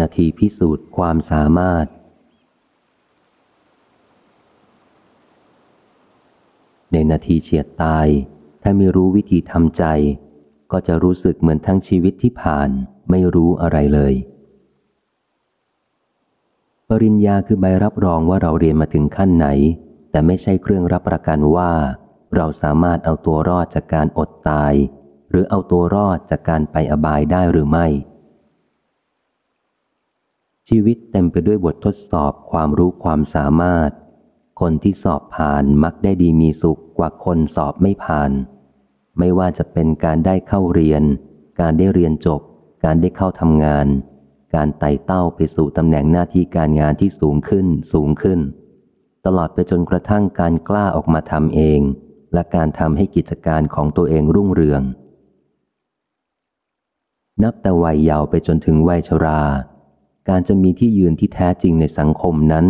นาทีพิสูจน์ความสามารถ ในนาทีเฉียดตาย ถ้าไม่รู้วิธีทำใจ ก็จะรู้สึกเหมือนทั้งชีวิตที่ผ่านไม่รู้อะไรเลย ปริญญาคือใบรับรองว่าเราเรียนมาถึงขั้นไหน แต่ไม่ใช่เครื่องรับประกันว่า เราสามารถเอาตัวรอดจากการอดตาย หรือเอาตัวรอดจากการไปอบายได้หรือไม่ ชีวิตเต็มไปด้วยบททดสอบความรู้ความสามารถ คนที่สอบผ่านมักได้ดีมีสุขกว่าคนสอบไม่ผ่าน ไม่ว่าจะเป็นการได้เข้าเรียน การได้เรียนจบ การได้เข้าทำงาน การไต่เต้าไปสู่ตำแหน่งหน้าที่การงานที่สูงขึ้นสูงขึ้น ตลอดไปจนกระทั่งการกล้าออกมาทำเอง และการทำให้กิจการของตัวเองรุ่งเรือง นับแต่วัยเยาว์ไปจนถึงวัยชรา การจะมีที่ยืนที่แท้จริงในสังคมนั้น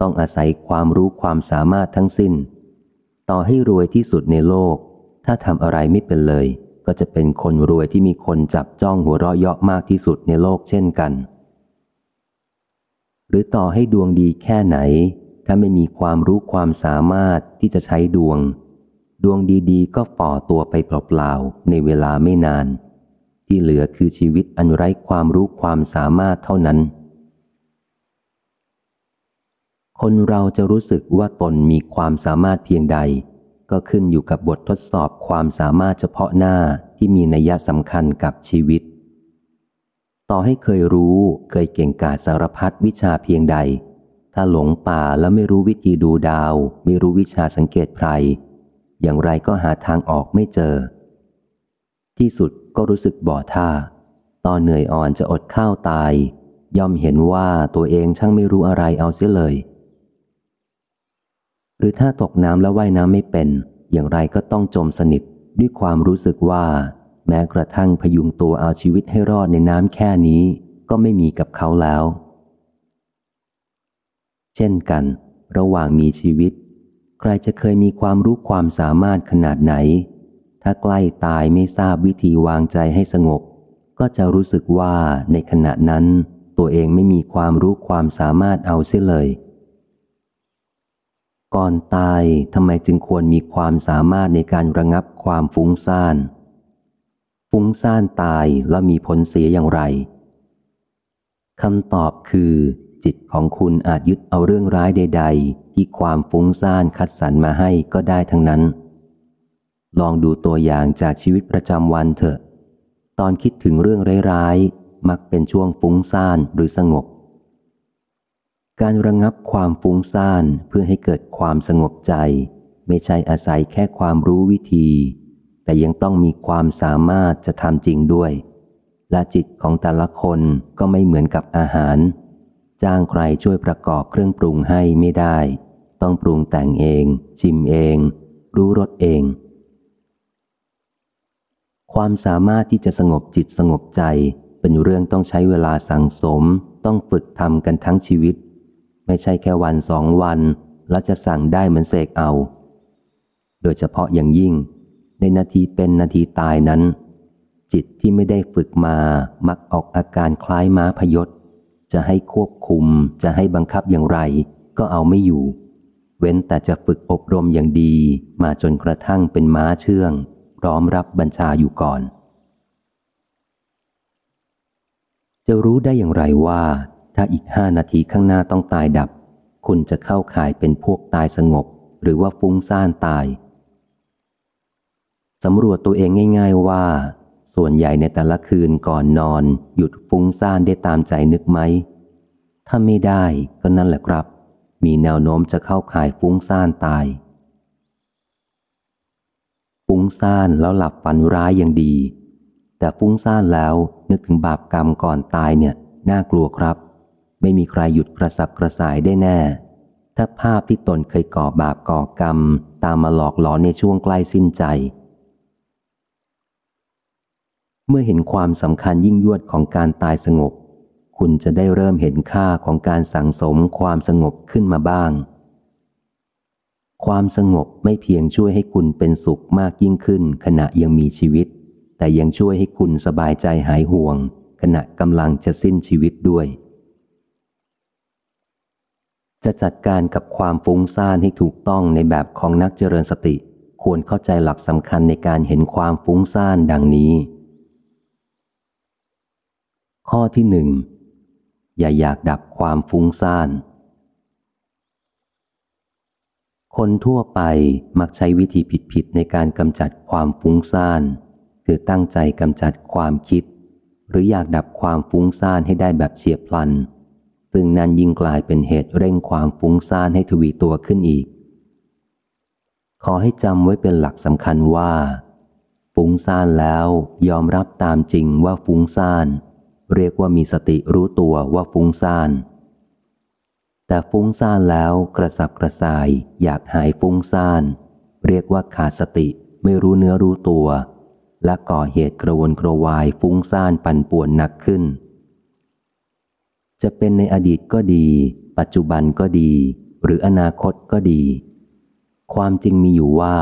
ต้องอาศัยความรู้ความสามารถทั้งสิ้น ต่อให้รวยที่สุดในโลก ถ้าทำอะไรไม่เป็นเลย ก็จะเป็นคนรวยที่มีคนจับจ้องหัวเราะเยาะมากที่สุดในโลกเช่นกัน หรือต่อให้ดวงดีแค่ไหน ถ้าไม่มีความรู้ความสามารถที่จะใช้ดวง ดวงดีๆ ก็ฝ่อตัวไปเปล่าๆในเวลาไม่นาน ที่เหลือคือชีวิตอันไร้ความรู้ความสามารถเท่านั้น คนเราจะรู้สึกว่าตนมีความสามารถเพียงใด ก็ขึ้นอยู่กับบททดสอบความสามารถเฉพาะหน้าที่มีนัยสำคัญกับชีวิต ต่อให้เคยรู้เคยเก่งกาจสารพัดวิชาเพียงใด ถ้าหลงป่าแล้วไม่รู้วิธีดูดาว ไม่รู้วิชาสังเกตไพรอย่างไรก็หาทางออกไม่เจอ ที่สุด ก็รู้สึกบ่อท่า ตอนเหนื่อยอ่อนจะอดข้าวตาย ย่อมเห็นว่าตัวเองช่างไม่รู้อะไรเอาเสียเลย หรือถ้าตกน้ำแล้วว่ายน้ำไม่เป็น อย่างไรก็ต้องจมสนิทด้วยความรู้สึกว่า แม้กระทั่งพยุงตัวเอาชีวิตให้รอดในน้ำแค่นี้ก็ไม่มีกับเขาแล้ว เช่นกัน ระหว่างมีชีวิต ใครจะเคยมีความรู้ความสามารถขนาดไหน ถ้าใกล้ตายไม่ทราบวิธีวางใจให้สงบ ก็จะรู้สึกว่าในขณะนั้น ตัวเองไม่มีความรู้ความสามารถเอาเสียเลย ก่อนตายทำไมจึงควรมีความสามารถในการระงับความฟุ้งซ่าน ฟุ้งซ่านตายแล้วมีผลเสียอย่างไรคำตอบคือ จิตของคุณอาจยึดเอาเรื่องร้ายใด ๆ ที่ความฟุ้งซ่านคัดสรรมาให้ก็ได้ทั้งนั้น ลองดูตัวอย่างจากชีวิตประจำวันเถอะ ตอนคิดถึงเรื่องร้ายๆ มักเป็นช่วงฟุ้งซ่านหรือสงบ การระงับความฟุ้งซ่านเพื่อให้เกิดความสงบใจ ไม่ใช่อาศัยแค่ความรู้วิธี แต่ยังต้องมีความสามารถจะทำจริงด้วย และจิตของแต่ละคนก็ไม่เหมือนกับอาหาร จ้างใครช่วยประกอบเครื่องปรุงให้ไม่ได้ ต้องปรุงแต่งเอง ชิมเอง รู้รสเอง ความสามารถที่จะสงบจิตสงบใจ เป็นเรื่องต้องใช้เวลาสั่งสม ต้องฝึกทำกันทั้งชีวิต ไม่ใช่แค่วันสองวัน แล้วจะสั่งได้เหมือนเสกเอา โดยเฉพาะอย่างยิ่ง ในนาทีเป็นนาทีตายนั้น จิตที่ไม่ได้ฝึกมามักออกอาการคล้ายม้าพยศ จะให้ควบคุม จะให้บังคับอย่างไร ก็เอาไม่อยู่ เว้นแต่จะฝึกอบรมอย่างดีมาจนกระทั่งเป็นม้าเชื่อง พร้อมรับบัญชาอยู่ก่อน จะรู้ได้อย่างไรว่า ถ้าอีกห้านาทีข้างหน้าต้องตายดับ คุณจะเข้าข่ายเป็นพวกตายสงบ หรือว่าฟุ้งซ่านตายสำรวจตัวเองง่าย ๆว่า ส่วนใหญ่ในแต่ละคืนก่อนนอน หยุดฟุ้งซ่านได้ตามใจนึกไหม ถ้าไม่ได้ก็นั่นแหละครับ มีแนวโน้มจะเข้าข่ายฟุ้งซ่านตาย ฟุ้งซ่านแล้วหลับฝันร้ายยังดี แต่ฟุ้งซ่านแล้วนึกถึงบาปกรรมก่อนตายเนี่ย น่ากลัวครับ ไม่มีใครหยุดกระสับกระส่ายได้แน่ ถ้าภาพที่ตนเคยก่อบาปก่อกรรม ตามมาหลอกหลอนในช่วงใกล้สิ้นใจ เมื่อเห็นความสำคัญยิ่งยวดของการตายสงบ คุณจะได้เริ่มเห็นค่าของการสั่งสมความสงบขึ้นมาบ้าง ความสงบไม่เพียงช่วยให้คุณเป็นสุขมากยิ่งขึ้น ขณะยังมีชีวิต แต่ยังช่วยให้คุณสบายใจหายห่วง ขณะกำลังจะสิ้นชีวิตด้วย จะจัดการกับความฟุ้งซ่านให้ถูกต้องในแบบของนักเจริญสติ ควรเข้าใจหลักสำคัญในการเห็นความฟุ้งซ่านดังนี้ ข้อที่หนึ่งอย่าอยากดับความฟุ้งซ่าน คนทั่วไปมักใช้วิธีผิดๆในการกำจัดความฟุ้งซ่านคือตั้งใจกำจัดความคิด หรืออยากดับความฟุ้งซ่านให้ได้แบบเฉียบพลัน ซึ่งนั้นยิ่งกลายเป็นเหตุเร่งความฟุ้งซ่านให้ทวีตัวขึ้นอีก ขอให้จำไว้เป็นหลักสำคัญว่า ฟุ้งซ่านแล้วยอมรับตามจริงว่าฟุ้งซ่าน เรียกว่ามีสติรู้ตัวว่าฟุ้งซ่าน แต่ฟุ้งซ่านแล้วกระสับกระส่าย อยากหายฟุ้งซ่าน เรียกว่าขาดสติไม่รู้เนื้อรู้ตัว และก่อเหตุกระวนกระวายฟุ้งซ่านปั่นป่วนหนักขึ้น จะเป็นในอดีตก็ดี ปัจจุบันก็ดี หรืออนาคตก็ดี ความจริงมีอยู่ว่า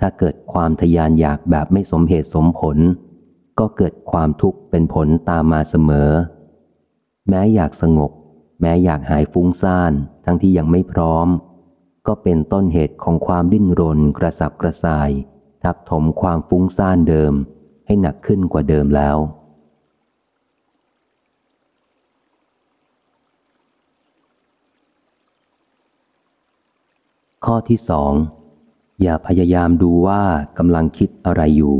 ถ้าเกิดความทยานอยากแบบไม่สมเหตุสมผล ก็เกิดความทุกข์เป็นผลตามมาเสมอ แม้อยากสงบ แม้อยากหายฟุ้งซ่าน ทั้งที่ยังไม่พร้อม ก็เป็นต้นเหตุของความดิ้นรนกระสับกระส่าย ทับถมความฟุ้งซ่านเดิม ให้หนักขึ้นกว่าเดิมแล้ว ข้อที่สองอย่าพยายามดูว่ากำลังคิดอะไรอยู่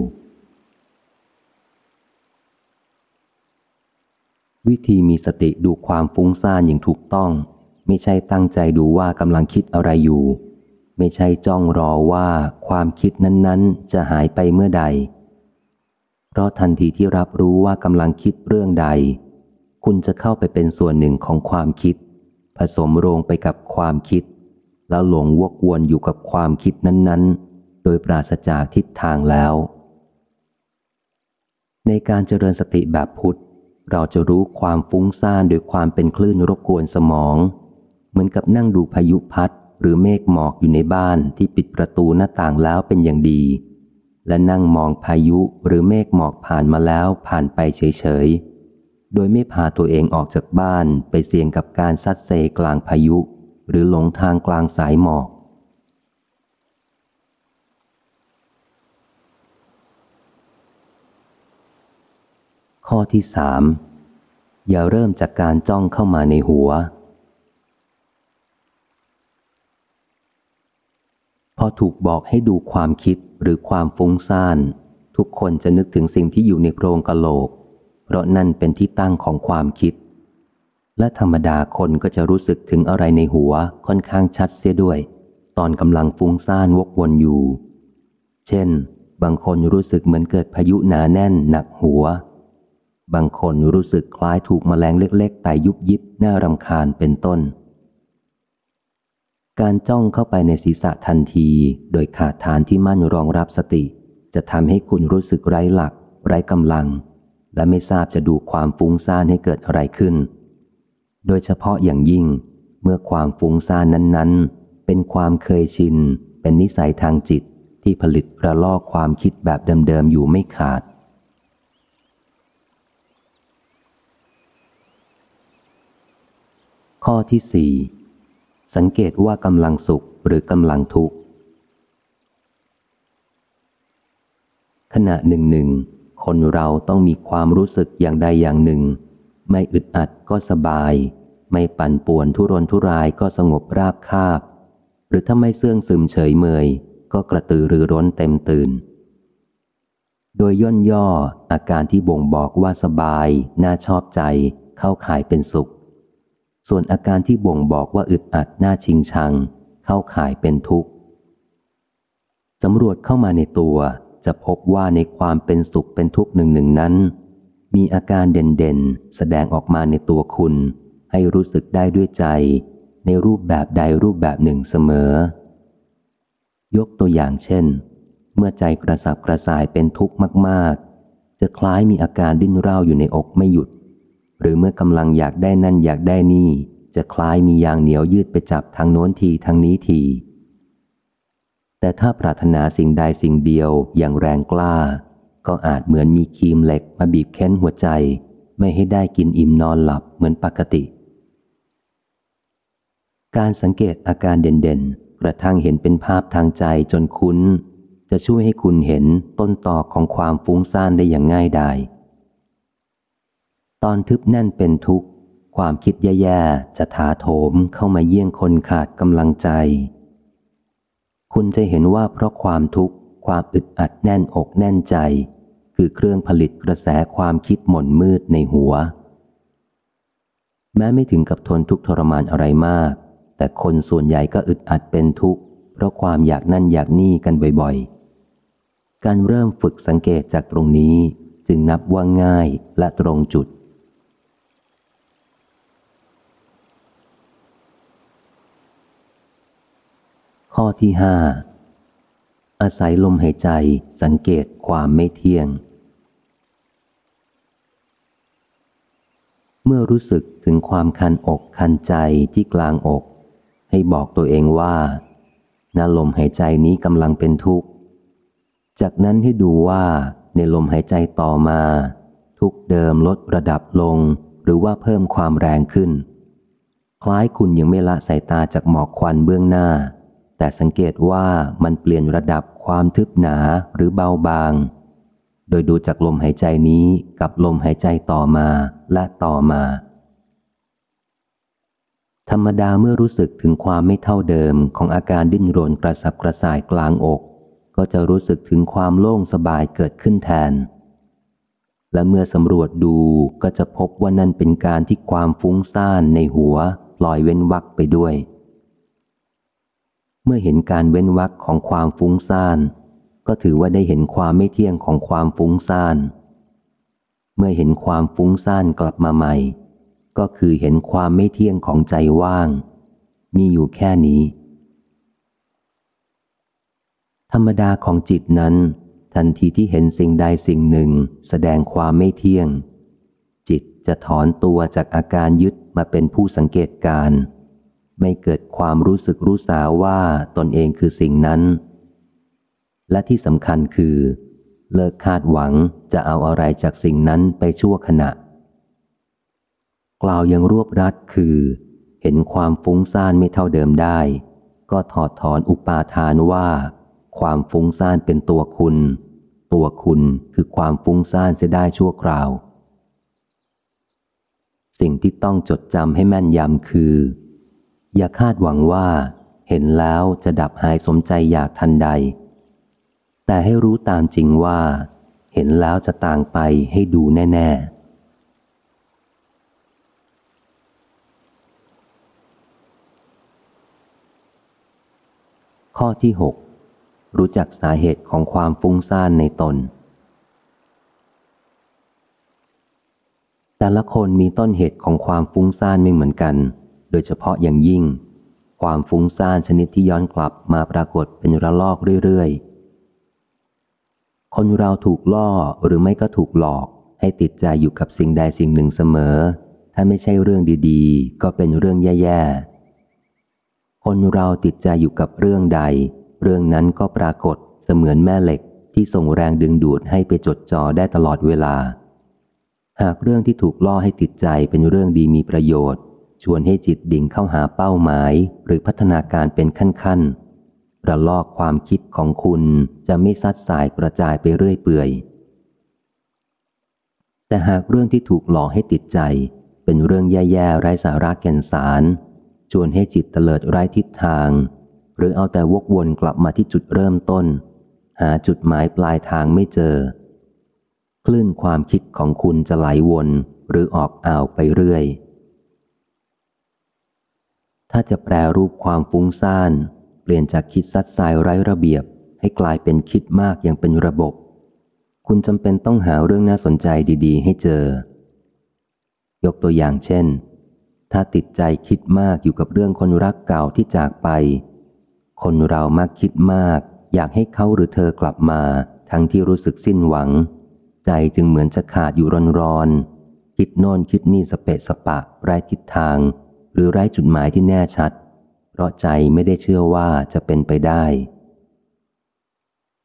วิธีมีสติดูความฟุ้งซ่านอย่างถูกต้อง ไม่ใช่ตั้งใจดูว่ากำลังคิดอะไรอยู่ ไม่ใช่จ้องรอว่าความคิดนั้นๆ จะหายไปเมื่อใด เพราะทันทีที่รับรู้ว่ากำลังคิดเรื่องใด คุณจะเข้าไปเป็นส่วนหนึ่งของความคิด ผสมโรงไปกับความคิด แล้วหลงวกวนอยู่กับความคิดนั้นๆ โดยปราศจากทิศทางแล้ว ในการเจริญสติแบบพุทธ เราจะรู้ความฟุ้งซ่านโดยความเป็นคลื่นรบกวนสมอง เหมือนกับนั่งดูพายุพัดหรือเมฆหมอกอยู่ในบ้านที่ปิดประตูหน้าต่างแล้วเป็นอย่างดี และนั่งมองพายุหรือเมฆหมอกผ่านมาแล้วผ่านไปเฉยๆ โดยไม่พาตัวเองออกจากบ้านไปเสี่ยงกับการซัดเซกลางพายุ หรือหลงทางกลางสายหมอก ข้อที่สามอย่าเริ่มจากการจ้องเข้ามาในหัว พอถูกบอกให้ดูความคิดหรือความฟุ้งซ่าน ทุกคนจะนึกถึงสิ่งที่อยู่ในโครงกะโหลก เพราะนั่นเป็นที่ตั้งของความคิด และธรรมดาคนก็จะรู้สึกถึงอะไรในหัวค่อนข้างชัดเสียด้วย ตอนกำลังฟุ้งซ่านวกวนอยู่ เช่น บางคนรู้สึกเหมือนเกิดพายุหนาแน่นหนักหัว บางคนรู้สึกคล้ายถูกมแมลงเล็กๆไต่ยุบยิบน่ารำคาญเป็นต้น การจ้องเข้าไปในศีรษะทันที โดยขาดฐานที่มั่นรองรับสติ จะทำให้คุณรู้สึกไร้หลัก ไร้กำลัง และไม่ทราบจะดูความฟุ้งซ่านให้เกิดอะไรขึ้น โดยเฉพาะอย่างยิ่ง เมื่อความฟุ้งซ่านนั้นๆ เป็นความเคยชิน เป็นนิสัยทางจิตที่ผลิตระลอกความคิดแบบเดิมๆอยู่ไม่ขาด ข้อที่สี่สังเกตว่ากำลังสุขหรือกำลังทุกข์ ขณะหนึ่งหนึ่งคนเราต้องมีความรู้สึกอย่างใดอย่างหนึ่ง ไม่อึดอัดก็สบาย ไม่ปั่นป่วนทุรนทุรายก็สงบราบคาบ หรือถ้าไม่เสื่องซึมเฉยเมย ก็กระตือรือร้นเต็มตื่น โดยย่นย่ออาการที่บ่งบอกว่าสบาย น่าชอบใจ เข้าข่ายเป็นสุข ส่วนอาการที่บ่งบอกว่าอึดอัดหน่าชิงชัง เข้าข่ายเป็นทุกข์สำรวจเข้ามาในตัวจะพบว่าในความเป็นสุขเป็นทุกข์หนึ่งหนึ่งนั้น มีอาการเด่นๆ แสดงออกมาในตัวคุณ ให้รู้สึกได้ด้วยใจ ในรูปแบบใดรูปแบบหนึ่งเสมอ ยกตัวอย่างเช่น เมื่อใจกระสับกระส่ายเป็นทุกข์มากๆ จะคล้ายมีอาการดิ้นเร่าอยู่ในอกไม่หยุด หรือเมื่อกำลังอยากได้นั่นอยากได้นี่ จะคล้ายมียางเหนียวยืดไปจับทางโน้นทีทางนี้ที แต่ถ้าปรารถนาสิ่งใดสิ่งเดียวอย่างแรงกล้า ก็อาจเหมือนมีคีมเหล็กมาบีบเค้นหัวใจ ไม่ให้ได้กินอิ่มนอนหลับเหมือนปกติ การสังเกตอาการเด่นๆ กระทั่งเห็นเป็นภาพทางใจจนคุ้น จะช่วยให้คุณเห็นต้นตอของความฟุ้งซ่านได้อย่างง่ายดาย ตอนทึบแน่นเป็นทุกข์ ความคิดแย่ๆจะถาโถมเข้ามาเยี่ยงคนขาดกำลังใจ คุณจะเห็นว่าเพราะความทุกข์ความอึดอัดแน่นอกแน่นใจ คือเครื่องผลิตกระแสความคิดหม่นมืดในหัว แม้ไม่ถึงกับทนทุกข์ทรมานอะไรมาก แต่คนส่วนใหญ่ก็อึดอัดเป็นทุกข์ เพราะความอยากนั่นอยากนี่กันบ่อยๆ การเริ่มฝึกสังเกตจากตรงนี้จึงนับว่าง่ายและตรงจุด ข้อที่ห้าอาศัยลมหายใจสังเกตความไม่เที่ยง เมื่อรู้สึกถึงความคันอกคันใจที่กลางอก ให้บอกตัวเองว่านาลมหายใจนี้กำลังเป็นทุกข์ จากนั้นให้ดูว่าในลมหายใจต่อมา ทุกเดิมลดระดับลงหรือว่าเพิ่มความแรงขึ้น คล้ายคุณยังไม่ละสายตาจากหมอกควันเบื้องหน้า แต่สังเกตว่ามันเปลี่ยนระดับความทึบหนาหรือเบาบาง โดยดูจากลมหายใจนี้กับลมหายใจต่อมาและต่อมา ธรรมดาเมื่อรู้สึกถึงความไม่เท่าเดิมของอาการดิ้นรนกระสับกระส่ายกลางอก ก็จะรู้สึกถึงความโล่งสบายเกิดขึ้นแทน และเมื่อสำรวจดูก็จะพบว่านั่นเป็นการที่ความฟุ้งซ่านในหัว ปล่อยเว้นวักไปด้วย เมื่อเห็นการเว้นวักของความฟุ้งซ่าน ก็ถือว่าได้เห็นความไม่เที่ยงของความฟุ้งซ่าน เมื่อเห็นความฟุ้งซ่านกลับมาใหม่ ก็คือเห็นความไม่เที่ยงของใจว่าง มีอยู่แค่นี้ ธรรมดาของจิตนั้น ทันทีที่เห็นสิ่งใดสิ่งหนึ่งแสดงความไม่เที่ยง จิตจะถอนตัวจากอาการยึดมาเป็นผู้สังเกตการ ไม่เกิดความรู้สึกรู้สาว่าตนเองคือสิ่งนั้น และที่สำคัญคือ เลิกคาดหวังจะเอาอะไรจากสิ่งนั้นไปชั่วขณะ กล่าวยังรวบรัดคือ เห็นความฟุ้งซ่านไม่เท่าเดิมได้ ก็ถอดถอนอุปาทานว่า ความฟุ้งซ่านเป็นตัวคุณ ตัวคุณคือความฟุ้งซ่านเสียได้ชั่วคราว สิ่งที่ต้องจดจำให้แม่นยำคือ อย่าคาดหวังว่า เห็นแล้วจะดับหายสมใจอยากทันใด แต่ให้รู้ตามจริงว่า เห็นแล้วจะต่างไปให้ดูแน่ ๆข้อที่หกรู้จักสาเหตุของความฟุ้งซ่านในตน แต่ละคนมีต้นเหตุของความฟุ้งซ่านไม่เหมือนกัน ดยเฉพาะอย่างยิ่ง ความฟุ้งซ่านชนิดที่ย้อนกลับมาปรากฏเป็นระลอกเรื่อยๆ คนเราถูกล่อหรือไม่ก็ถูกหลอก ให้ติดใจอยู่กับสิ่งใดสิ่งหนึ่งเสมอ ถ้าไม่ใช่เรื่องดีๆ ก็เป็นเรื่องแย่ๆ คนเราติดใจอยู่กับเรื่องใด เรื่องนั้นก็ปรากฏเสมือนแม่เหล็กที่ส่งแรงดึงดูดให้ไปจดจ่อได้ตลอดเวลา หากเรื่องที่ถูกล่อให้ติดใจเป็นเรื่องดีมีประโยชน์ ชวนให้จิตดิ่งเข้าหาเป้าหมายหรือพัฒนาการเป็นขั้นๆระลอกความคิดของคุณจะไม่ซัดสายกระจายไปเรื่อยเปื่อย แต่หากเรื่องที่ถูกหลอกให้ติดใจ เป็นเรื่องแย่ๆไร้สาระแก่นสาร ชวนให้จิตเตลิดไร้ทิศทาง หรือเอาแต่วกวนกลับมาที่จุดเริ่มต้น หาจุดหมายปลายทางไม่เจอ คลื่นความคิดของคุณจะไหลวนหรือออกอ่าวไปเรื่อย ถ้าจะแปรรูปความฟุ้งซ่าน เปลี่ยนจากคิดซัดสายไร้ระเบียบ ให้กลายเป็นคิดมากอย่างเป็นระบบ คุณจำเป็นต้องหาเรื่องน่าสนใจดี ๆ ให้เจอ ยกตัวอย่างเช่น ถ้าติดใจคิดมากอยู่กับเรื่องคนรักเก่าที่จากไป คนเรามักคิดมาก อยากให้เขาหรือเธอกลับมา ทั้งที่รู้สึกสิ้นหวัง ใจจึงเหมือนจะขาดอยู่ร้อนๆคิดโน่นคิดนี่สเปะสปะไร้ทิศทาง หรือไร้จุดหมายที่แน่ชัด เพราะใจไม่ได้เชื่อว่าจะเป็นไปได้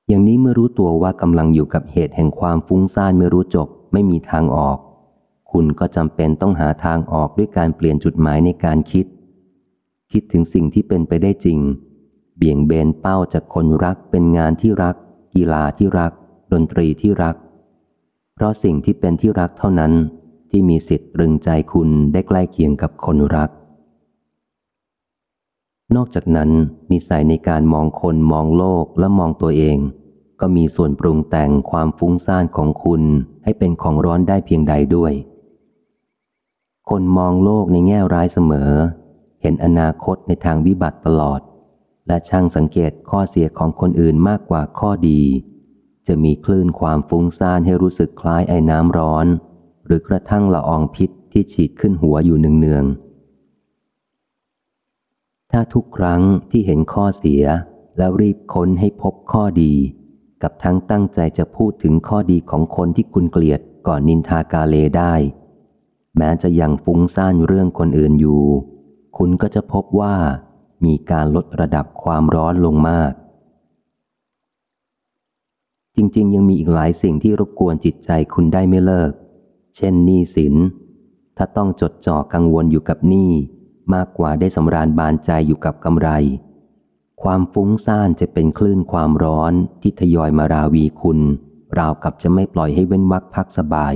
อย่างนี้เมื่อรู้ตัวว่ากำลังอยู่กับเหตุแห่งความฟุ้งซ่านไม่รู้จบ ไม่มีทางออก คุณก็จำเป็นต้องหาทางออกด้วยการเปลี่ยนจุดหมายในการคิด คิดถึงสิ่งที่เป็นไปได้จริง เบี่ยงเบนเป้าจากคนรักเป็นงานที่รัก กีฬาที่รัก ดนตรีที่รัก เพราะสิ่งที่เป็นที่รักเท่านั้นที่มีสิทธิ์รึงใจคุณได้ใกล้เคียงกับคนรัก นอกจากนั้นนิสัยในการมองคนมองโลกและมองตัวเอง ก็มีส่วนปรุงแต่งความฟุ้งซ่านของคุณให้เป็นของร้อนได้เพียงใดด้วย คนมองโลกในแง่ร้ายเสมอ เห็นอนาคตในทางวิบัติตลอด และช่างสังเกตข้อเสียของคนอื่นมากกว่าข้อดี จะมีคลื่นความฟุ้งซ่านให้รู้สึกคล้ายไอ้น้ำร้อน หรือกระทั่งละอองพิษที่ฉีดขึ้นหัวอยู่เนืองๆ ถ้าทุกครั้งที่เห็นข้อเสีย แล้วรีบค้นให้พบข้อดี กับทั้งตั้งใจจะพูดถึงข้อดีของคนที่คุณเกลียดก่อนนินทากาเลได้ แม้จะยังฟุ้งซ่านเรื่องคนอื่นอยู่ คุณก็จะพบว่า มีการลดระดับความร้อนลงมาก จริงๆ ยังมีอีกหลายสิ่งที่รบกวนจิตใจคุณได้ไม่เลิก เช่นหนี้สิน ถ้าต้องจดจ่อกังวลอยู่กับหนี้ มากกว่าได้สำราญบานใจอยู่กับกำไร ความฟุ้งซ่านจะเป็นคลื่นความร้อนที่ทยอยมาราวีคุณ ราวกับจะไม่ปล่อยให้เว้นวักพักสบาย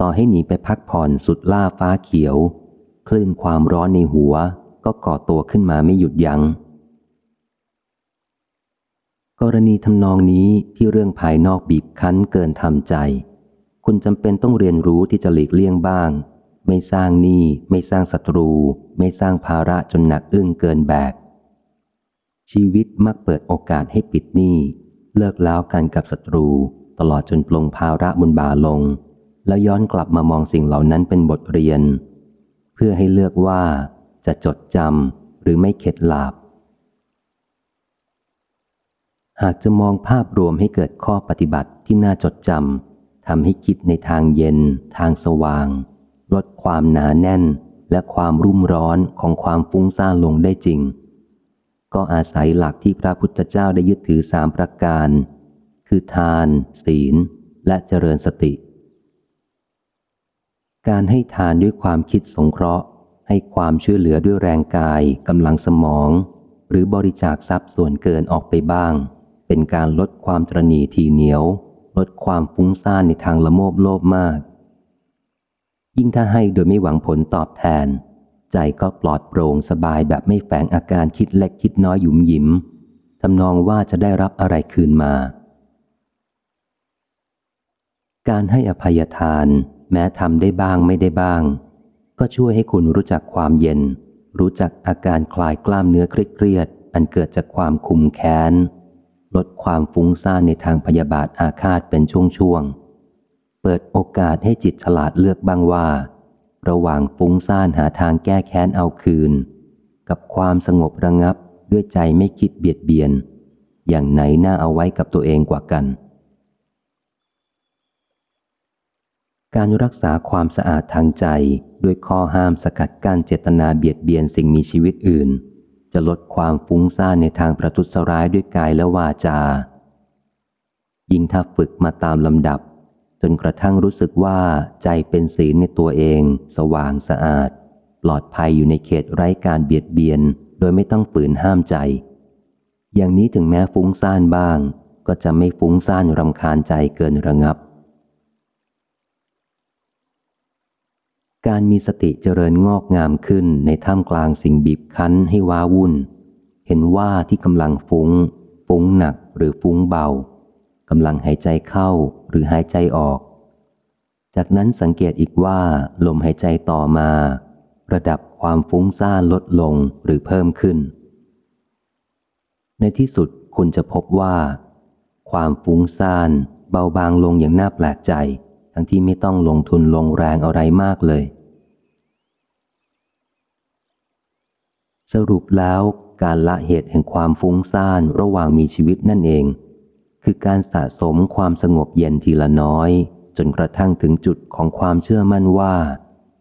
ต่อให้หนีไปพักผ่อนสุดล่าฟ้าเขียว คลื่นความร้อนในหัวก็ก่อตัวขึ้นมาไม่หยุดยัง้งกรณีทำนองนี้ที่เรื่องภายนอกบีบคั้นเกินทำใจ คุณจำเป็นต้องเรียนรู้ที่จะหลีกเลี่ยงบ้าง ไม่สร้างหนี้ไม่สร้างศัตรู ไม่สร้างภาระจนหนักอึ้งเกินแบก ชีวิตมักเปิดโอกาสให้ปิดหนี้ เลิกแล้วกันกับศัตรู ตลอดจนปลงภาระบุญบาลง แล้วย้อนกลับมามองสิ่งเหล่านั้นเป็นบทเรียน เพื่อให้เลือกว่าจะจดจำหรือไม่เข็ดหลาบ หากจะมองภาพรวมให้เกิดข้อปฏิบัติที่น่าจดจำทำให้คิดในทางเย็น ทางสว่าง ลดความหนาแน่นและความรุ่มร้อนของความฟุ้งซ่านลงได้จริง ก็อาศัยหลักที่พระพุทธเจ้าได้ยึดถือสามประการ คือทาน ศีล และเจริญสติ การให้ทานด้วยความคิดสงเคราะห์ ให้ความช่วยเหลือด้วยแรงกายกำลังสมอง หรือบริจาคทรัพย์ส่วนเกินออกไปบ้าง เป็นการลดความตรณีทีเหนียว ลดความฟุ้งซ่านในทางละโมบโลภมาก ยิ่งถ้าให้โดยไม่หวังผลตอบแทน ใจก็ปลอดโปร่งสบายแบบไม่แฝงอาการคิดเล็กคิดน้อยหยุมหยิมทำนองว่าจะได้รับอะไรคืนมา การให้อภัยทาน แม้ทำได้บ้างไม่ได้บ้าง ก็ช่วยให้คุณรู้จักความเย็น รู้จักอาการคลายกล้ามเนื้อเครียดอันเกิดจากความคุมแค้น ลดความฟุ้งซ่านในทางพยาบาทอาฆาตเป็นช่วงๆ เปิดโอกาสให้จิตฉลาดเลือกบ้างว่า ระหว่างฟุ้งซ่านหาทางแก้แค้นเอาคืน กับความสงบระงับด้วยใจไม่คิดเบียดเบียน อย่างไหนน่าเอาไว้กับตัวเองกว่ากัน การรักษาความสะอาดทางใจด้วยข้อห้ามสกัดกั้นเจตนาเบียดเบียนสิ่งมีชีวิตอื่น จะลดความฟุ้งซ่านในทางประทุษร้ายด้วยกายและวาจา ยิ่งถ้าฝึกมาตามลำดับ จนกระทั่งรู้สึกว่าใจเป็นศีลในตัวเอง สว่างสะอาด ปลอดภัยอยู่ในเขตไร้การเบียดเบียน โดยไม่ต้องฝืนห้ามใจ อย่างนี้ถึงแม้ฟุ้งซ่านบ้าง ก็จะไม่ฟุ้งซ่านรำคาญใจเกินระงับ การมีสติเจริญงอกงามขึ้นในท่ามกลางสิ่งบีบคั้นให้ว้าวุ่น เห็นว่าที่กำลังฟุง้ง ฟุ้งหนักหรือฟุ้งเบา กำลังหายใจเข้าหรือหายใจออก จากนั้นสังเกตอีกว่า ลมหายใจต่อมา ระดับความฟุ้งซ่านลดลงหรือเพิ่มขึ้น ในที่สุดคุณจะพบว่า ความฟุ้งซ่านเบาบางลงอย่างน่าแปลกใจ ทั้งที่ไม่ต้องลงทุนลงแรงอะไรมากเลย สรุปแล้วการละเหตุแห่งความฟุ้งซ่านระหว่างมีชีวิตนั่นเอง คือการสะสมความสงบเย็นทีละน้อย จนกระทั่งถึงจุดของความเชื่อมั่นว่า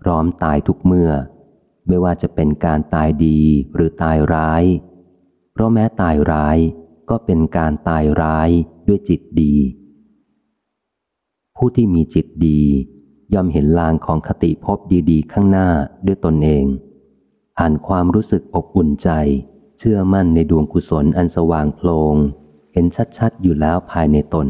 พร้อมตายทุกเมื่อ ไม่ว่าจะเป็นการตายดีหรือตายร้าย เพราะแม้ตายร้ายก็เป็นการตายร้ายด้วยจิตดี ผู้ที่มีจิตดี ย่อมเห็นลางของคติพบดีๆ ข้างหน้าด้วยตนเองผ่านความรู้สึกอบอุ่นใจ เชื่อมั่นในดวงกุศลอันสว่างโพลง็นชัดๆ อยู่แล้วภายในตน